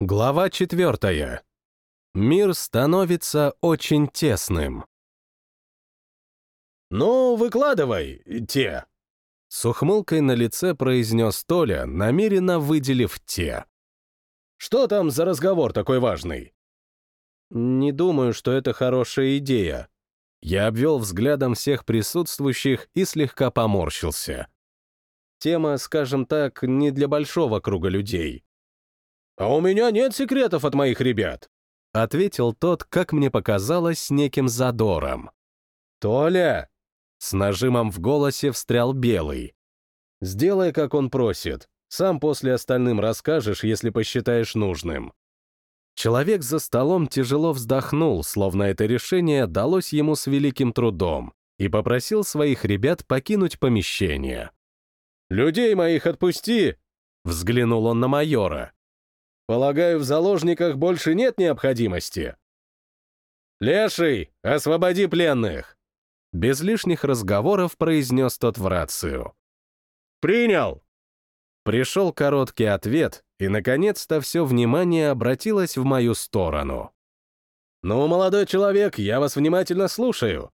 Глава четвертая. Мир становится очень тесным. «Ну, выкладывай, те!» С ухмылкой на лице произнес Толя, намеренно выделив «те». «Что там за разговор такой важный?» «Не думаю, что это хорошая идея». Я обвел взглядом всех присутствующих и слегка поморщился. Тема, скажем так, не для большого круга людей. «А у меня нет секретов от моих ребят», — ответил тот, как мне показалось, с неким задором. «Толя!» — с нажимом в голосе встрял Белый. «Сделай, как он просит. Сам после остальным расскажешь, если посчитаешь нужным». Человек за столом тяжело вздохнул, словно это решение далось ему с великим трудом, и попросил своих ребят покинуть помещение. «Людей моих отпусти!» — взглянул он на майора. Полагаю, в заложниках больше нет необходимости. «Леший, освободи пленных!» Без лишних разговоров произнес тот в рацию. «Принял!» Пришел короткий ответ, и, наконец-то, все внимание обратилось в мою сторону. «Ну, молодой человек, я вас внимательно слушаю».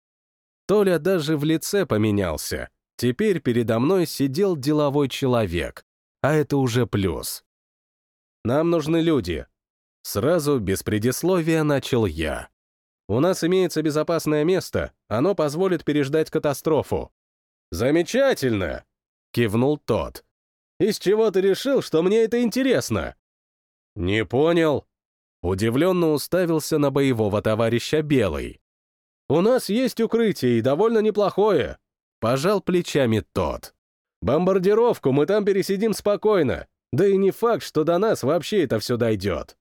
Толя даже в лице поменялся. Теперь передо мной сидел деловой человек, а это уже плюс. Нам нужны люди. Сразу, без предисловия, начал я. У нас имеется безопасное место, оно позволит переждать катастрофу. Замечательно! Кивнул тот. Из чего ты решил, что мне это интересно? Не понял. Удивленно уставился на боевого товарища Белый. У нас есть укрытие, и довольно неплохое. Пожал плечами тот. Бомбардировку мы там пересидим спокойно. Да и не факт, что до нас вообще это все дойдет.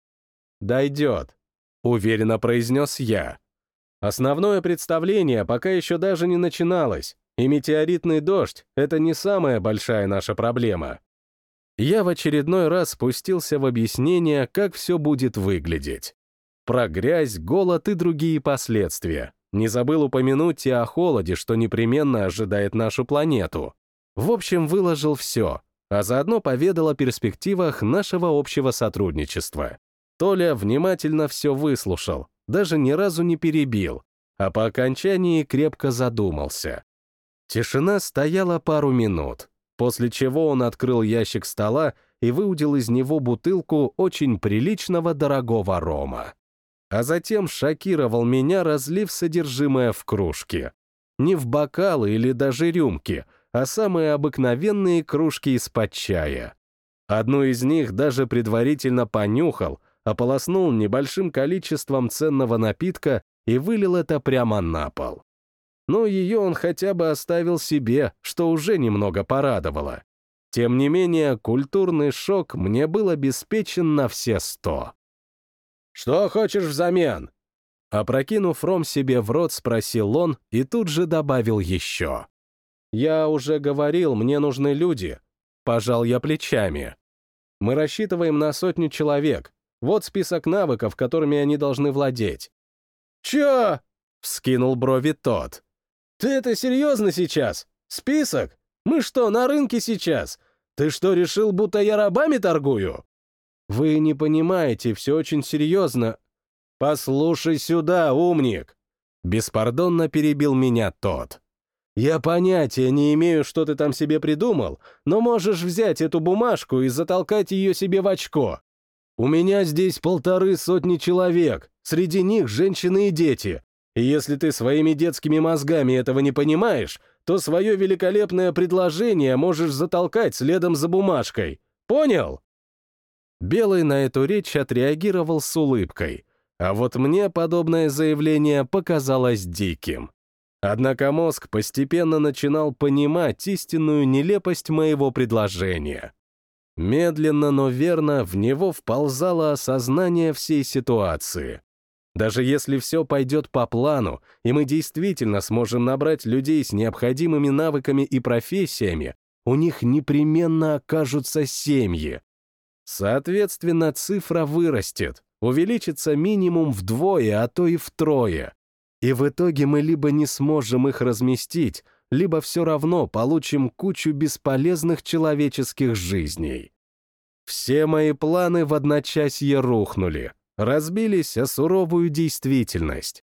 Дойдет, уверенно произнес я. Основное представление пока еще даже не начиналось, и метеоритный дождь — это не самая большая наша проблема. Я в очередной раз спустился в объяснение, как все будет выглядеть. Про грязь, голод и другие последствия. Не забыл упомянуть и о холоде, что непременно ожидает нашу планету. В общем, выложил все, а заодно поведал о перспективах нашего общего сотрудничества. Толя внимательно все выслушал, даже ни разу не перебил, а по окончании крепко задумался. Тишина стояла пару минут, после чего он открыл ящик стола и выудил из него бутылку очень приличного дорогого рома. А затем шокировал меня, разлив содержимое в кружке. Не в бокалы или даже рюмки — а самые обыкновенные кружки из-под чая. Одну из них даже предварительно понюхал, ополоснул небольшим количеством ценного напитка и вылил это прямо на пол. Но ее он хотя бы оставил себе, что уже немного порадовало. Тем не менее, культурный шок мне был обеспечен на все сто. «Что хочешь взамен?» Опрокинув ром себе в рот, спросил он и тут же добавил еще. «Я уже говорил, мне нужны люди». Пожал я плечами. «Мы рассчитываем на сотню человек. Вот список навыков, которыми они должны владеть». «Чё?» — вскинул брови тот. «Ты это серьезно сейчас? Список? Мы что, на рынке сейчас? Ты что, решил, будто я рабами торгую?» «Вы не понимаете, все очень серьезно». «Послушай сюда, умник!» Беспардонно перебил меня тот. Я понятия не имею, что ты там себе придумал, но можешь взять эту бумажку и затолкать ее себе в очко. У меня здесь полторы сотни человек, среди них женщины и дети. И если ты своими детскими мозгами этого не понимаешь, то свое великолепное предложение можешь затолкать следом за бумажкой. Понял? Белый на эту речь отреагировал с улыбкой, а вот мне подобное заявление показалось диким. Однако мозг постепенно начинал понимать истинную нелепость моего предложения. Медленно, но верно в него вползало осознание всей ситуации. Даже если все пойдет по плану, и мы действительно сможем набрать людей с необходимыми навыками и профессиями, у них непременно окажутся семьи. Соответственно, цифра вырастет, увеличится минимум вдвое, а то и втрое. И в итоге мы либо не сможем их разместить, либо все равно получим кучу бесполезных человеческих жизней. Все мои планы в одночасье рухнули, разбились о суровую действительность.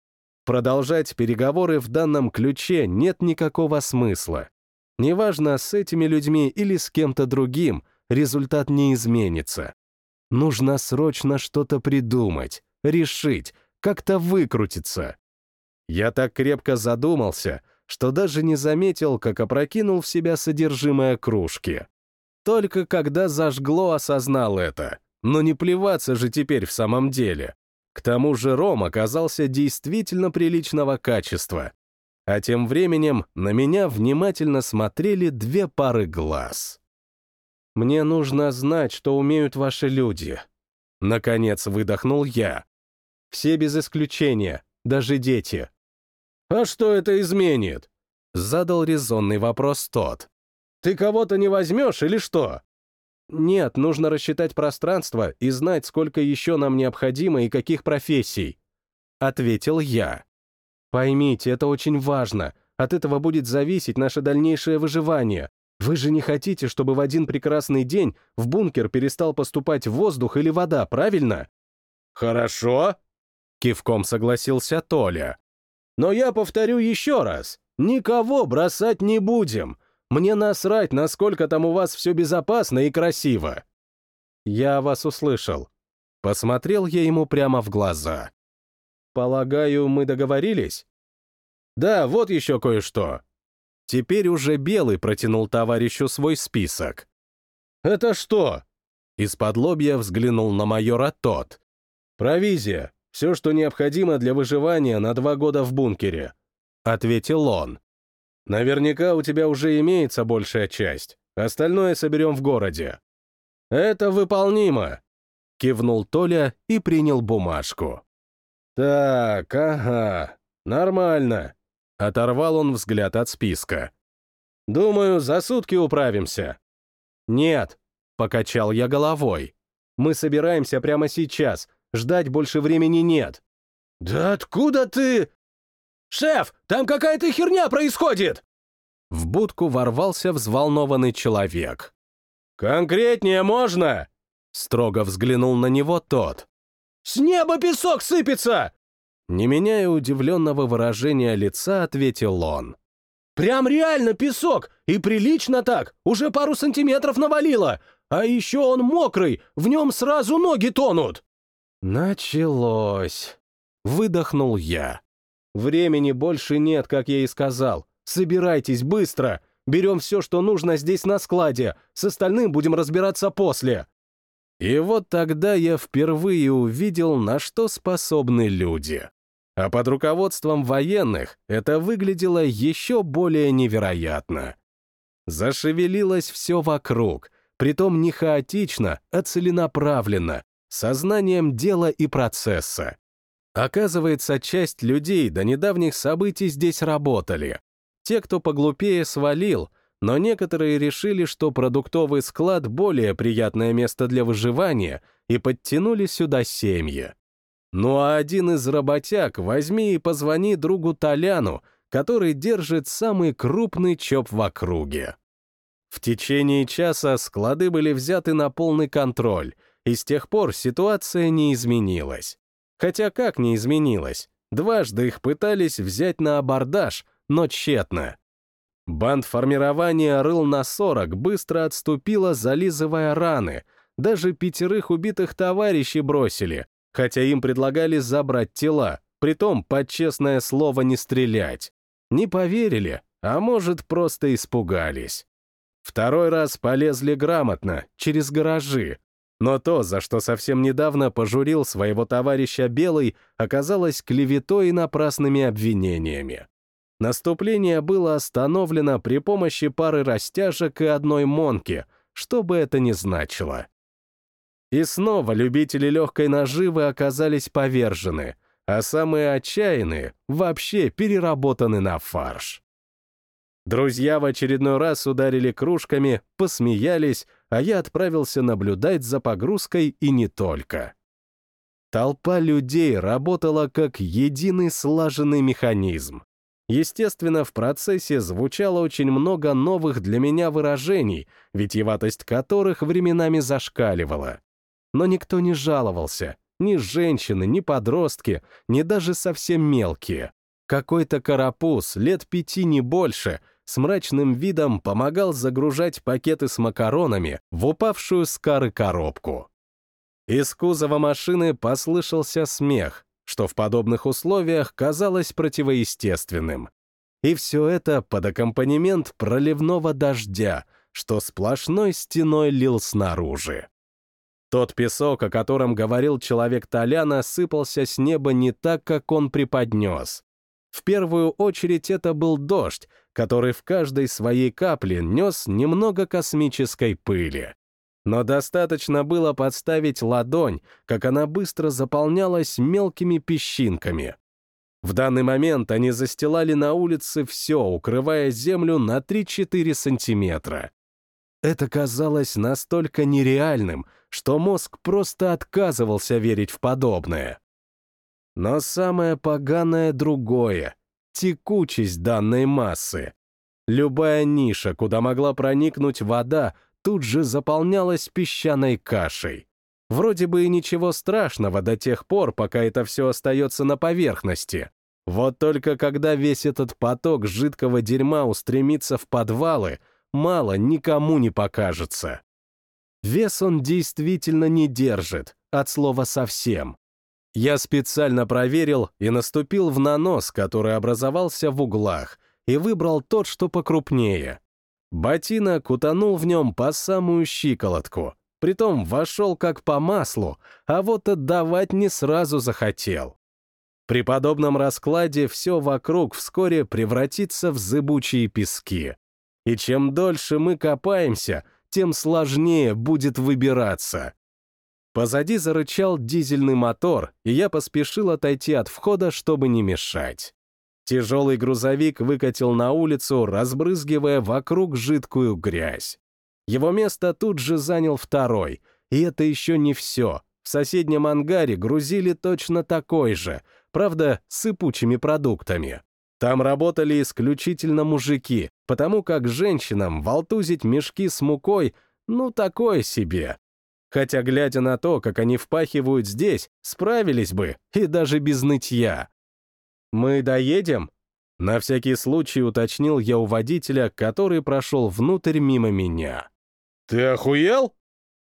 Продолжать переговоры в данном ключе нет никакого смысла. Неважно, с этими людьми или с кем-то другим, результат не изменится. Нужно срочно что-то придумать, решить, как-то выкрутиться. Я так крепко задумался, что даже не заметил, как опрокинул в себя содержимое кружки. Только когда зажгло, осознал это. Но не плеваться же теперь в самом деле. К тому же ром оказался действительно приличного качества. А тем временем на меня внимательно смотрели две пары глаз. «Мне нужно знать, что умеют ваши люди». Наконец выдохнул я. «Все без исключения, даже дети». «А что это изменит?» Задал резонный вопрос тот. «Ты кого-то не возьмешь или что?» «Нет, нужно рассчитать пространство и знать, сколько еще нам необходимо и каких профессий», — ответил я. «Поймите, это очень важно. От этого будет зависеть наше дальнейшее выживание. Вы же не хотите, чтобы в один прекрасный день в бункер перестал поступать воздух или вода, правильно?» «Хорошо», — кивком согласился Толя. Но я повторю еще раз, никого бросать не будем. Мне насрать, насколько там у вас все безопасно и красиво. Я вас услышал. Посмотрел я ему прямо в глаза. Полагаю, мы договорились? Да, вот еще кое-что. Теперь уже Белый протянул товарищу свой список. «Это что?» Из-под лобья взглянул на майора тот. «Провизия. Все, что необходимо для выживания на два года в бункере», — ответил он. «Наверняка у тебя уже имеется большая часть. Остальное соберем в городе». «Это выполнимо», — кивнул Толя и принял бумажку. «Так, ага, нормально», — оторвал он взгляд от списка. «Думаю, за сутки управимся». «Нет», — покачал я головой. «Мы собираемся прямо сейчас, Ждать больше времени нет. «Да откуда ты...» «Шеф, там какая-то херня происходит!» В будку ворвался взволнованный человек. «Конкретнее можно?» Строго взглянул на него тот. «С неба песок сыпется!» Не меняя удивленного выражения лица, ответил он. «Прям реально песок! И прилично так! Уже пару сантиметров навалило! А еще он мокрый, в нем сразу ноги тонут!» «Началось!» — выдохнул я. «Времени больше нет, как я и сказал. Собирайтесь быстро! Берем все, что нужно здесь на складе. С остальным будем разбираться после!» И вот тогда я впервые увидел, на что способны люди. А под руководством военных это выглядело еще более невероятно. Зашевелилось все вокруг, притом не хаотично, а целенаправленно, сознанием дела и процесса. Оказывается, часть людей до недавних событий здесь работали. Те, кто поглупее, свалил, но некоторые решили, что продуктовый склад — более приятное место для выживания, и подтянули сюда семьи. Ну а один из работяг возьми и позвони другу Толяну, который держит самый крупный ЧОП в округе. В течение часа склады были взяты на полный контроль, и с тех пор ситуация не изменилась. Хотя как не изменилась? Дважды их пытались взять на абордаж, но тщетно. Банд формирования рыл на 40 быстро отступила, зализывая раны. Даже пятерых убитых товарищей бросили, хотя им предлагали забрать тела, притом под честное слово не стрелять. Не поверили, а может, просто испугались. Второй раз полезли грамотно, через гаражи, но то, за что совсем недавно пожурил своего товарища Белый, оказалось клеветой и напрасными обвинениями. Наступление было остановлено при помощи пары растяжек и одной монки, что бы это ни значило. И снова любители легкой наживы оказались повержены, а самые отчаянные вообще переработаны на фарш. Друзья в очередной раз ударили кружками, посмеялись, а я отправился наблюдать за погрузкой и не только. Толпа людей работала как единый слаженный механизм. Естественно, в процессе звучало очень много новых для меня выражений, витьеватость которых временами зашкаливала. Но никто не жаловался, ни женщины, ни подростки, ни даже совсем мелкие. Какой-то карапуз, лет пяти не больше, с мрачным видом помогал загружать пакеты с макаронами в упавшую с кары коробку. Из кузова машины послышался смех, что в подобных условиях казалось противоестественным. И все это под аккомпанемент проливного дождя, что сплошной стеной лил снаружи. Тот песок, о котором говорил человек Толяна, сыпался с неба не так, как он преподнес. В первую очередь это был дождь, который в каждой своей капле нес немного космической пыли. Но достаточно было подставить ладонь, как она быстро заполнялась мелкими песчинками. В данный момент они застилали на улице все, укрывая землю на 3-4 сантиметра. Это казалось настолько нереальным, что мозг просто отказывался верить в подобное. Но самое поганое другое — текучесть данной массы. Любая ниша, куда могла проникнуть вода, тут же заполнялась песчаной кашей. Вроде бы и ничего страшного до тех пор, пока это все остается на поверхности. Вот только когда весь этот поток жидкого дерьма устремится в подвалы, мало никому не покажется. Вес он действительно не держит, от слова совсем. Я специально проверил и наступил в нанос, который образовался в углах, и выбрал тот, что покрупнее. Ботинок утонул в нем по самую щиколотку, притом вошел как по маслу, а вот отдавать не сразу захотел. При подобном раскладе все вокруг вскоре превратится в зыбучие пески. И чем дольше мы копаемся, тем сложнее будет выбираться. Позади зарычал дизельный мотор, и я поспешил отойти от входа, чтобы не мешать. Тяжелый грузовик выкатил на улицу, разбрызгивая вокруг жидкую грязь. Его место тут же занял второй, и это еще не все. В соседнем ангаре грузили точно такой же, правда, сыпучими продуктами. Там работали исключительно мужики, потому как женщинам волтузить мешки с мукой, ну, такое себе. Хотя, глядя на то, как они впахивают здесь, справились бы, и даже без нытья. «Мы доедем?» На всякий случай уточнил я у водителя, который прошел внутрь мимо меня. «Ты охуел?»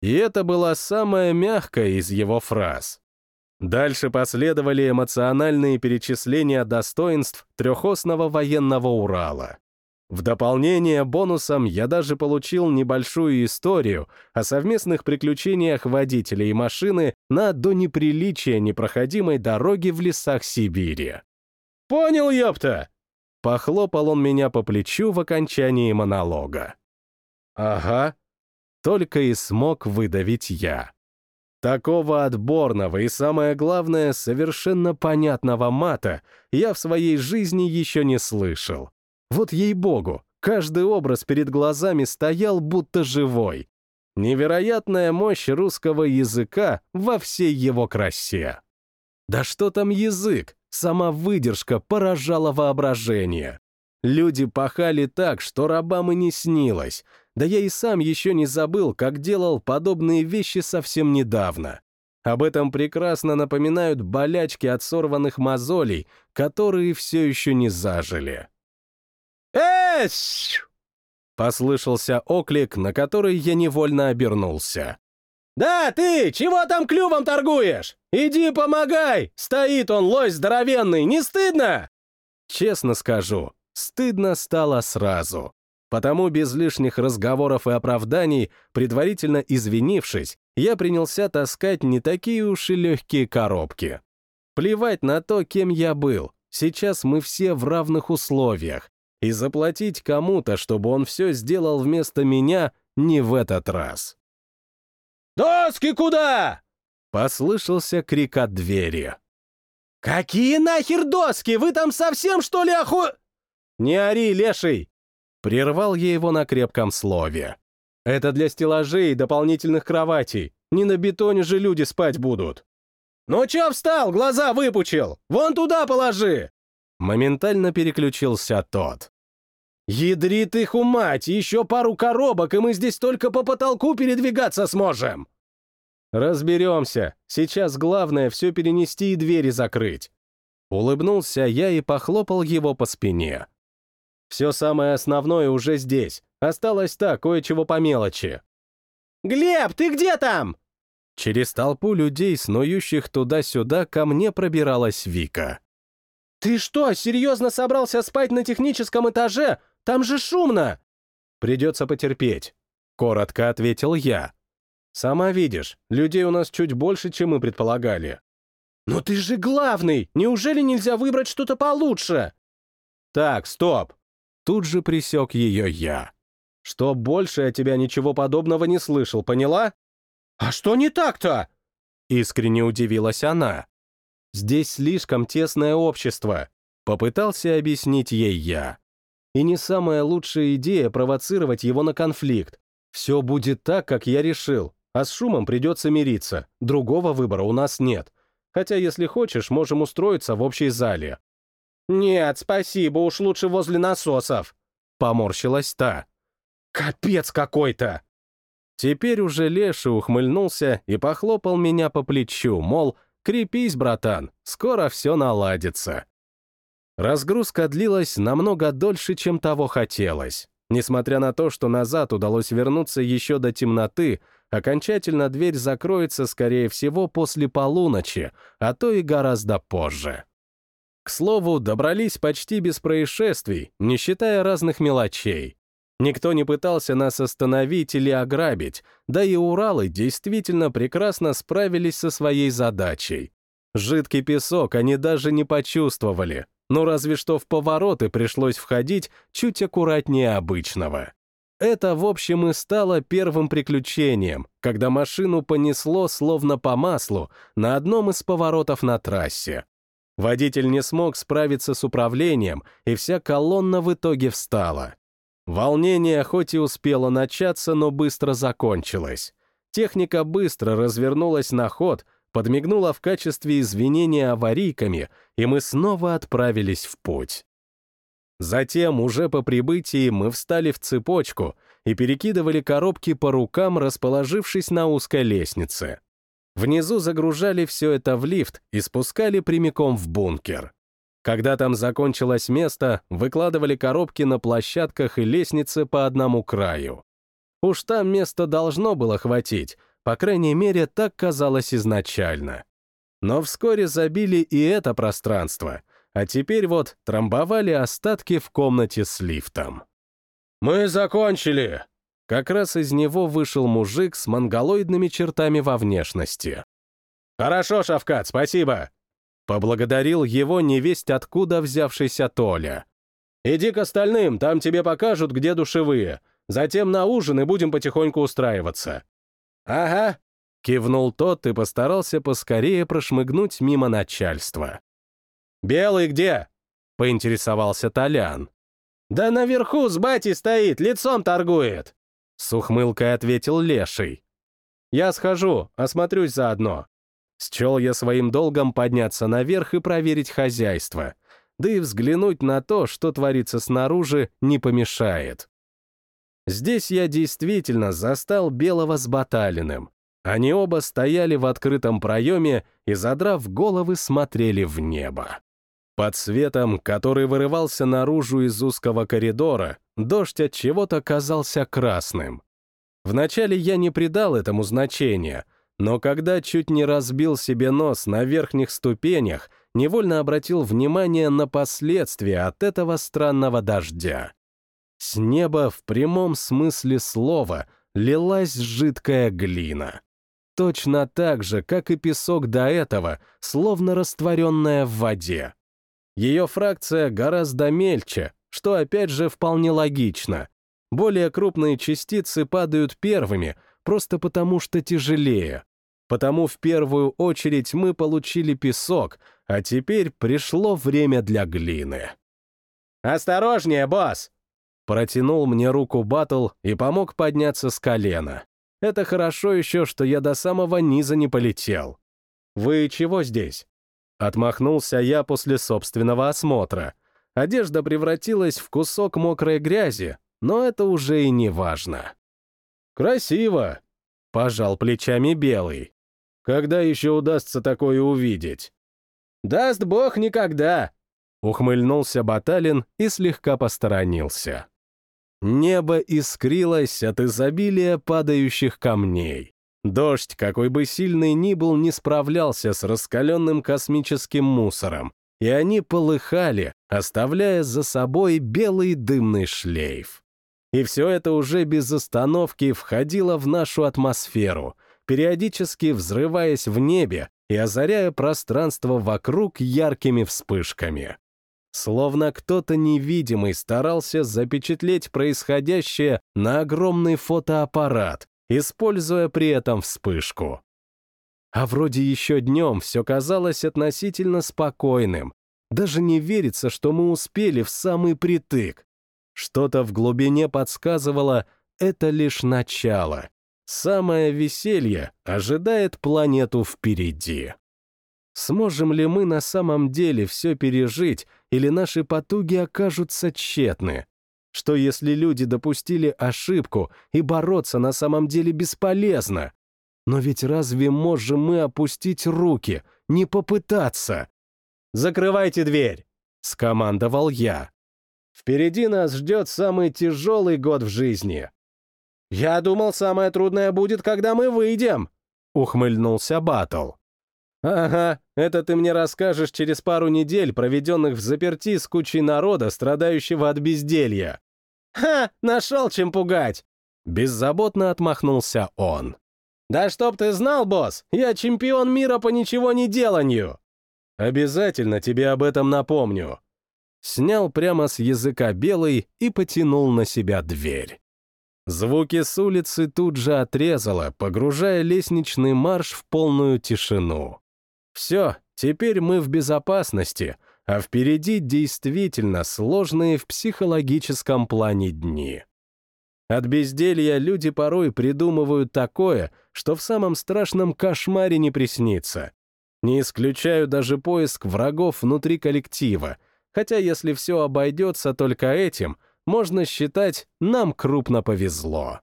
И это была самая мягкая из его фраз. Дальше последовали эмоциональные перечисления достоинств трехосного военного Урала. В дополнение бонусом я даже получил небольшую историю о совместных приключениях водителя и машины на до неприличия непроходимой дороге в лесах Сибири. «Понял, ёпта!» Похлопал он меня по плечу в окончании монолога. «Ага», только и смог выдавить я. Такого отборного и, самое главное, совершенно понятного мата я в своей жизни еще не слышал. Вот ей-богу, каждый образ перед глазами стоял будто живой. Невероятная мощь русского языка во всей его красе. Да что там язык, сама выдержка поражала воображение. Люди пахали так, что рабам и не снилось. Да я и сам еще не забыл, как делал подобные вещи совсем недавно. Об этом прекрасно напоминают болячки от сорванных мозолей, которые все еще не зажили. «Эсь!» Послышался оклик, на который я невольно обернулся. «Да, ты! Чего там клювом торгуешь? Иди помогай! Стоит он, лось здоровенный, не стыдно?» Честно скажу, стыдно стало сразу. Потому без лишних разговоров и оправданий, предварительно извинившись, я принялся таскать не такие уж и легкие коробки. Плевать на то, кем я был. Сейчас мы все в равных условиях, и заплатить кому-то, чтобы он все сделал вместо меня, не в этот раз. «Доски куда?» — послышался крик от двери. «Какие нахер доски? Вы там совсем, что ли, оху...» «Не ори, леший!» Прервал я его на крепком слове. «Это для стеллажей и дополнительных кроватей. Не на бетоне же люди спать будут». «Ну чё встал, глаза выпучил? Вон туда положи!» Моментально переключился тот. «Ядрит их умать! Еще пару коробок, и мы здесь только по потолку передвигаться сможем!» «Разберемся. Сейчас главное все перенести и двери закрыть». Улыбнулся я и похлопал его по спине. «Все самое основное уже здесь. Осталось так, кое-чего по мелочи». «Глеб, ты где там?» Через толпу людей, снующих туда-сюда, ко мне пробиралась Вика. «Ты что, серьезно собрался спать на техническом этаже? Там же шумно!» «Придется потерпеть», — коротко ответил я. «Сама видишь, людей у нас чуть больше, чем мы предполагали». «Но ты же главный! Неужели нельзя выбрать что-то получше?» «Так, стоп!» Тут же присек ее я. «Что больше я тебя ничего подобного не слышал, поняла?» «А что не так-то?» Искренне удивилась она. «Здесь слишком тесное общество», — попытался объяснить ей я. И не самая лучшая идея провоцировать его на конфликт. Все будет так, как я решил, а с шумом придется мириться, другого выбора у нас нет. Хотя, если хочешь, можем устроиться в общей зале. «Нет, спасибо, уж лучше возле насосов», — поморщилась та. «Капец какой-то!» Теперь уже Леша ухмыльнулся и похлопал меня по плечу, мол, крепись, братан, скоро все наладится. Разгрузка длилась намного дольше, чем того хотелось. Несмотря на то, что назад удалось вернуться еще до темноты, окончательно дверь закроется, скорее всего, после полуночи, а то и гораздо позже. К слову, добрались почти без происшествий, не считая разных мелочей. Никто не пытался нас остановить или ограбить, да и Уралы действительно прекрасно справились со своей задачей. Жидкий песок они даже не почувствовали, но разве что в повороты пришлось входить чуть аккуратнее обычного. Это, в общем, и стало первым приключением, когда машину понесло словно по маслу на одном из поворотов на трассе. Водитель не смог справиться с управлением, и вся колонна в итоге встала. Волнение хоть и успело начаться, но быстро закончилось. Техника быстро развернулась на ход, подмигнула в качестве извинения аварийками, и мы снова отправились в путь. Затем, уже по прибытии, мы встали в цепочку и перекидывали коробки по рукам, расположившись на узкой лестнице. Внизу загружали все это в лифт и спускали прямиком в бункер. Когда там закончилось место, выкладывали коробки на площадках и лестнице по одному краю. Уж там места должно было хватить, по крайней мере, так казалось изначально. Но вскоре забили и это пространство, а теперь вот трамбовали остатки в комнате с лифтом. «Мы закончили!» Как раз из него вышел мужик с монголоидными чертами во внешности. «Хорошо, Шавкат, спасибо!» Поблагодарил его невесть откуда взявшийся Толя. «Иди к остальным, там тебе покажут, где душевые. Затем на ужин и будем потихоньку устраиваться». «Ага», — кивнул тот и постарался поскорее прошмыгнуть мимо начальства. «Белый где?» — поинтересовался Толян. «Да наверху с батей стоит, лицом торгует!» С ухмылкой ответил Леший. «Я схожу, осмотрюсь заодно. Счел я своим долгом подняться наверх и проверить хозяйство, да и взглянуть на то, что творится снаружи, не помешает. Здесь я действительно застал Белого с Баталиным. Они оба стояли в открытом проеме и, задрав головы, смотрели в небо. Под светом, который вырывался наружу из узкого коридора, дождь от чего-то казался красным. Вначале я не придал этому значения — но когда чуть не разбил себе нос на верхних ступенях, невольно обратил внимание на последствия от этого странного дождя. С неба в прямом смысле слова лилась жидкая глина. Точно так же, как и песок до этого, словно растворенная в воде. Ее фракция гораздо мельче, что опять же вполне логично. Более крупные частицы падают первыми, просто потому что тяжелее. Потому в первую очередь мы получили песок, а теперь пришло время для глины. «Осторожнее, босс!» Протянул мне руку Батл и помог подняться с колена. Это хорошо еще, что я до самого низа не полетел. «Вы чего здесь?» Отмахнулся я после собственного осмотра. Одежда превратилась в кусок мокрой грязи, но это уже и не важно. «Красиво!» — пожал плечами Белый. «Когда еще удастся такое увидеть?» «Даст бог никогда!» — ухмыльнулся Баталин и слегка посторонился. Небо искрилось от изобилия падающих камней. Дождь, какой бы сильный ни был, не справлялся с раскаленным космическим мусором, и они полыхали, оставляя за собой белый дымный шлейф. И все это уже без остановки входило в нашу атмосферу, периодически взрываясь в небе и озаряя пространство вокруг яркими вспышками. Словно кто-то невидимый старался запечатлеть происходящее на огромный фотоаппарат, используя при этом вспышку. А вроде еще днем все казалось относительно спокойным. Даже не верится, что мы успели в самый притык. Что-то в глубине подсказывало, это лишь начало. Самое веселье ожидает планету впереди. Сможем ли мы на самом деле все пережить, или наши потуги окажутся тщетны? Что если люди допустили ошибку, и бороться на самом деле бесполезно? Но ведь разве можем мы опустить руки, не попытаться? «Закрывайте дверь!» — скомандовал я. «Впереди нас ждет самый тяжелый год в жизни». «Я думал, самое трудное будет, когда мы выйдем», — ухмыльнулся Батл. «Ага, это ты мне расскажешь через пару недель, проведенных в заперти с кучей народа, страдающего от безделья». «Ха, нашел чем пугать!» Беззаботно отмахнулся он. «Да чтоб ты знал, босс, я чемпион мира по ничего не деланию!» «Обязательно тебе об этом напомню». Снял прямо с языка белый и потянул на себя дверь. Звуки с улицы тут же отрезало, погружая лестничный марш в полную тишину. Все, теперь мы в безопасности, а впереди действительно сложные в психологическом плане дни. От безделья люди порой придумывают такое, что в самом страшном кошмаре не приснится. Не исключаю даже поиск врагов внутри коллектива, хотя если все обойдется только этим, можно считать, нам крупно повезло.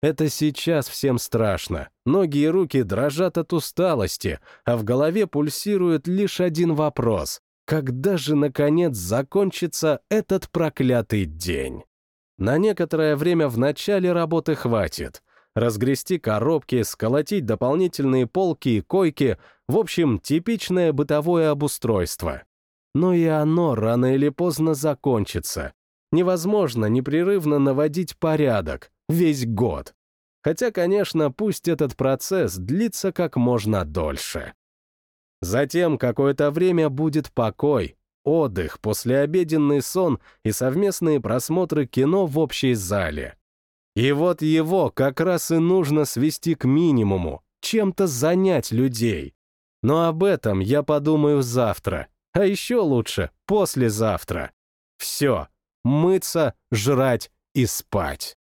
Это сейчас всем страшно. Ноги и руки дрожат от усталости, а в голове пульсирует лишь один вопрос. Когда же, наконец, закончится этот проклятый день? На некоторое время в начале работы хватит. Разгрести коробки, сколотить дополнительные полки и койки, в общем, типичное бытовое обустройство. Но и оно рано или поздно закончится. Невозможно непрерывно наводить порядок, весь год. Хотя, конечно, пусть этот процесс длится как можно дольше. Затем какое-то время будет покой, отдых, послеобеденный сон и совместные просмотры кино в общей зале. И вот его как раз и нужно свести к минимуму, чем-то занять людей. Но об этом я подумаю завтра, а еще лучше послезавтра. Все, мыться, жрать и спать.